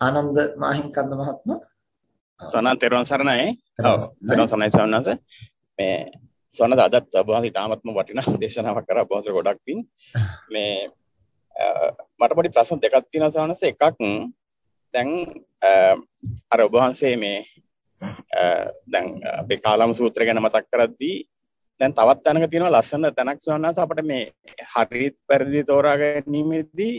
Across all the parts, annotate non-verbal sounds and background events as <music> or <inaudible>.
ආනන්ද මාහිම්කන්ද මහත්මයා සෝනන් තෙරුවන් සරණයි. ඔව් තෙරුවන් සරණයි ස්වාමීන් වහන්සේ. මේ සෝනද අදත් ඔබ වහන්සේ තාමත්ම වටිනා <laughs> දේශනාවක් කරා ඔබ වහන්සේ ගොඩක් පිං. මේ මට පොඩි ප්‍රශ්න දෙකක් තියෙනවා ස්වාමීන් වහන්සේ. එකක් දැන් අර ඔබ වහන්සේ මේ දැන් අපේ කාලම සූත්‍රය ගැන මතක් කරද්දී දැන් තවත් තැනක තියෙනවා ලස්සන තැනක් ස්වාමීන් වහන්සේ අපිට මේ හරි පරිදි තෝරා ගැනීමේදී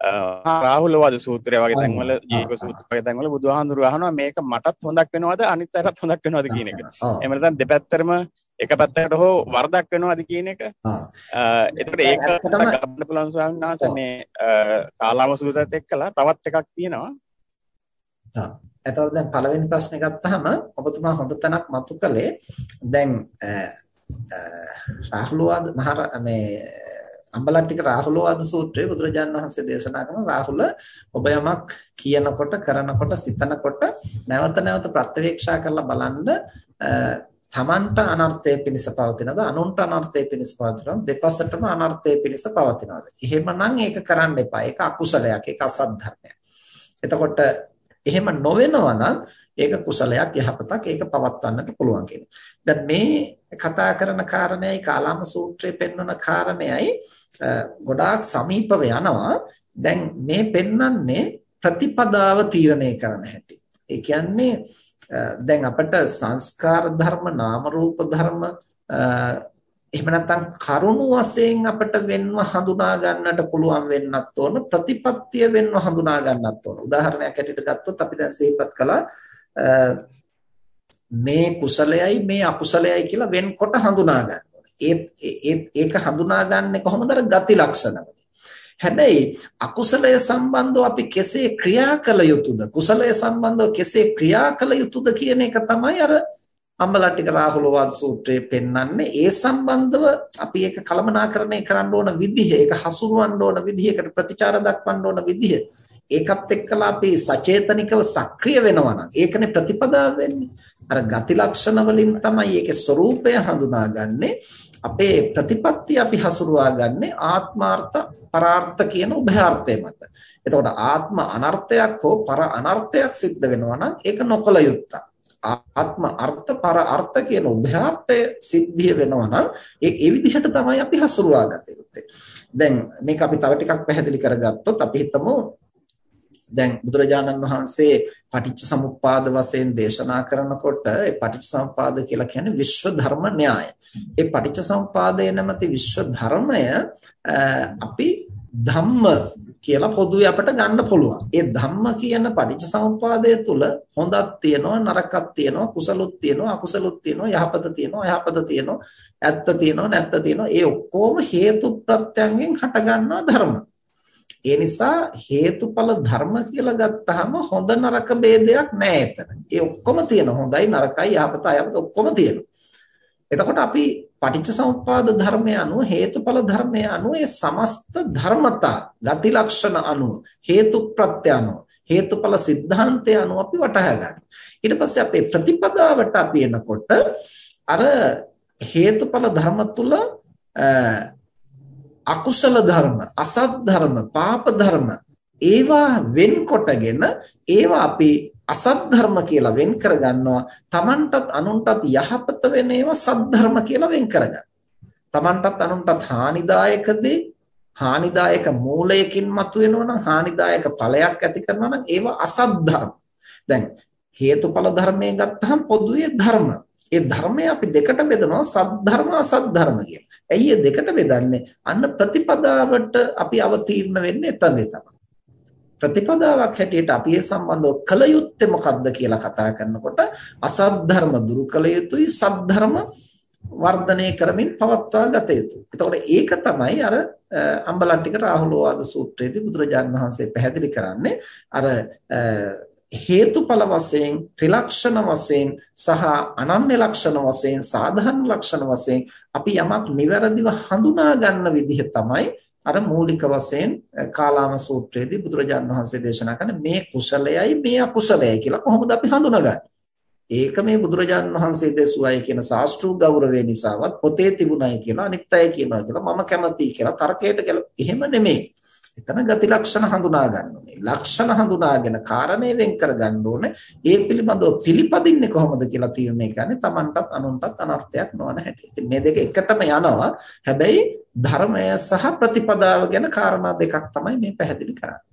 රාහුල වද සූත්‍රය වගේ තැන්වල ජීවක සූත්‍ර වගේ තැන්වල බුදුහාඳුරු අහනවා මේක මටත් හොඳක් වෙනවද අනිත් අයටත් හොඳක් වෙනවද කියන එක. එහෙම නැත්නම් දෙපැත්තටම එක පැත්තකට හෝ වරදක් වෙනවද කියන එක. එතකොට ඒක ගන්න පුළුවන් ස්වාමීන් වහන්සේ මේ කාලාම සූත්‍රයත් එක්කලා තවත් එකක් තියෙනවා. එතකොට දැන් පළවෙනි ප්‍රශ්නේ ගත්තාම ඔබතුමා හොඳ තැනක් මතු කළේ දැන් රාහුලවාද මහ මේ අම්බලට්ටික රාහුලවාද සූත්‍රයේ බුදුරජාණන් වහන්සේ දේශනා කරන රාහුල ඔබ යමක් කියනකොට කරනකොට සිතනකොට නැවත නැවත ප්‍රත්‍යවේක්ෂා කරලා බලන්න තමන්ට අනර්ථය පිණිස පවතිනද අනුන්ට අනර්ථය පිණිස පවතිනද දෙපසටම අනර්ථය පිණිස පවතිනවද? එහෙමනම් ඒක කරන්න එපා. ඒක අකුසලයක් ඒක අසත් ධර්මයක් එතකොට එහෙම නොවෙනවා නම් ඒක කුසලයක් යහපතක් ඒක පවත්වන්නට පුළුවන් කියන. දැන් මේ කතා කරන කාරණේයි කාලාම සූත්‍රයේ පෙන්වන කාරණේයි ගොඩාක් සමීපව යනවා. දැන් මේ පෙන්වන්නේ ප්‍රතිපදාව තීරණය කරන හැටි. ඒ කියන්නේ දැන් අපිට සංස්කාර ධර්ම නාම රූප ධර්ම එහෙම නැත්නම් කරුණු වශයෙන් අපිට වෙන්ව හඳුනා ගන්නට පුළුවන් වෙන්නත් ඕන ප්‍රතිපත්තිය වෙන්ව හඳුනා ගන්නත් ඕන. උදාහරණයක් ඇටියට ගත්තොත් අපි දැන් සිහිපත් කළා මේ කුසලයයි මේ අකුසලයයි කියලා වෙන්කොට හඳුනා ගන්න ඕනේ. ඒක හඳුනාගන්නේ කොහොමද? ගති ලක්ෂණ හැබැයි අකුසලය සම්බන්ධව අපි කෙසේ ක්‍රියා කළ යුතුද? කුසලය සම්බන්ධව කෙසේ ක්‍රියා කළ යුතුද කියන එක තමයි අර අම්බලට්ටික රාහුලවාද සූත්‍රයේ පෙන්වන්නේ ඒ සම්බන්ධව අපි ඒක කළමනාකරණය කරන්න ඕන විදිහ ඒක හසුරවන්න ඕන විදිහකට ප්‍රතිචාර දක්වන්න ඕන විදිහ ඒකත් එක්කලා අපි සචේතනිකව සක්‍රිය වෙනවා නම් ඒකනේ ප්‍රතිපදාව වෙන්නේ අර ගති ලක්ෂණ වලින් තමයි ඒකේ ස්වરૂපය හඳුනාගන්නේ අපේ ප්‍රතිපත්තිය අපි හසුරුවාගන්නේ ආත්මාර්ථ පරාර්ථ කියන උභයාර්ථය මත. එතකොට ආත්ම අනර්ථයක් හෝ පර අනර්ථයක් සිද්ධ වෙනවා නම් ඒක නොකල යුත්තක්. ආත්ම අර්ථ පර අර්ථ කියන උභයාර්ථය සිද්ධිය වෙනවා නම් ඒ ඒ විදිහට තමයි අපි හසුරුවා ගත යුත්තේ. දැන් මේක අපි තව ටිකක් පැහැදිලි කරගත්තොත් අපි හිතමු දැන් බුදුරජාණන් වහන්සේ පටිච්ච සමුප්පාද වශයෙන් දේශනා කරනකොට ඒ පටිච්ච සමුප්පාද කියලා කියන්නේ විශ්ව ධර්ම න්‍යාය. ඒ පටිච්ච සමුප්පාදය නැමැති විශ්ව ධර්මය අපි ධම්ම කියලා පොදුවේ අපිට ගන්න පුළුවන්. ඒ ධම්ම කියන පටිච්චසමුප්පාදය තුල හොඳක් තියෙනවා නරකක් තියෙනවා කුසලොත් තියෙනවා අකුසලොත් තියෙනවා යහපත තියෙනවා යහපත තියෙනවා ඇත්ත තියෙනවා නැත්ත තියෙනවා ඒ ඔක්කොම හේතු ප්‍රත්‍යයෙන් හටගන්නා ධර්ම. ඒ නිසා හේතුඵල ධර්ම කියලා ගත්තාම හොඳ නරක ભેදයක් නැහැ එතන. ඒ ඔක්කොම තියෙනවා හොඳයි නරකයි යහපත අයහපත ඔක්කොම තියෙනවා. එතකොට අපි පටිච්චසමුප්පාද ධර්මය අනුව හේතුඵල ධර්මය අනුව ඒ සමස්ත ධර්මතා ගති ලක්ෂණ අනුව හේතු ප්‍රත්‍ය අනුව හේතුඵල સિદ્ધාන්තය අනුව අපි වටහා ගන්න. ඊට පස්සේ අපේ ප්‍රතිපදාවට අපි එනකොට අර හේතුඵල ධර්ම තුල අකුසල ධර්ම, අසත් ධර්ම, පාප ධර්ම ඒවා වෙන් කොටගෙන ඒවා අපි අසත් ධර්ම කියලා වෙන් කරගන්නවා තමන්ටත් අනුන්ටත් යහපත වෙන ඒවා සත් ධර්ම කියලා වෙන් කරගන්න. තමන්ටත් අනුන්ටත් හානිදායක දේ හානිදායක මූලයකින් මතුවෙනවා නම් හානිදායක ඵලයක් ඇති කරනවා නම් ඒවා අසත් ධර්ම. දැන් හේතුඵල ධර්මයේ ගත්තහම පොදුවේ ධර්ම. ඒ ධර්මය අපි දෙකට බෙදනවා සත් ධර්ම අසත් ධර්ම කියලා. ඇයි ඒ දෙකට බෙදන්නේ? අන්න ප්‍රතිපදාවට අපි අවතීර්ණ වෙන්නේ එතනදී තමයි. ප්‍රතිපදාවක් හැටියට අපි ඒ සම්බන්ධව කළ යුත්තේ මොකක්ද කියලා කතා කරනකොට අසත් ධර්ම දුරු කළ යුතුයි සත් ධර්ම වර්ධනය කරමින් පවත්වා ගත යුතුයි. එතකොට ඒක තමයි අර අම්බලන්ටික රාහුලෝවාද සූත්‍රයේදී බුදුරජාණන් වහන්සේ පැහැදිලි කරන්නේ අර හේතුඵල වශයෙන් ත්‍රිලක්ෂණ වශයෙන් සහ අනන්‍ය ලක්ෂණ වශයෙන් සාධාරණ ලක්ෂණ වශයෙන් අපි යමක් નિවරදිව හඳුනා ගන්න විදිහ තමයි අර මූලික වශයෙන් කාලාම සූත්‍රයේදී බුදුරජාන් වහන්සේ දේශනා කරන මේ කුසලයයි මේ අකුසලයයි කියලා කොහොමද අපි හඳුනගන්නේ? ඒක මේ බුදුරජාන් වහන්සේ දෙසුවයි කියන ශාස්ත්‍රීය ගෞරවය නිසාවත් පොතේ තිබුණයි කියලා අනිත් අය කියනවා කියලා මම කැමතියි කියලා තර්කයට කියලා එහෙම නෙමෙයි. එතන ගති ලක්ෂණ හඳුනා ගන්න ඕනේ. ලක්ෂණ හඳුනාගෙන කාරණේ වෙන් කර ගන්න ඕනේ. ඒ පිළිබඳව පිළිපදින්නේ කොහොමද කියලා තීරණය කරන්නේ Tamanටත් අනුන්ටත් අනර්ථයක් නොවන හැටි. ඉතින් මේ දෙක එකටම යනවා. හැබැයි ධර්මය සහ ප්‍රතිපදාව ගැන කාරණා දෙකක් තමයි මේ පැහැදිලි කරන්නේ.